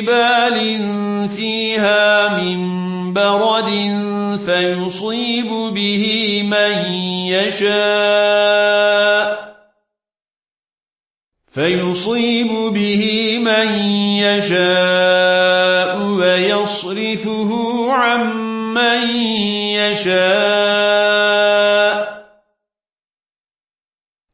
جبال فيها من برد فيصيب به من يشاء فيصيب به من يشاء ويصرفه عن من يشاء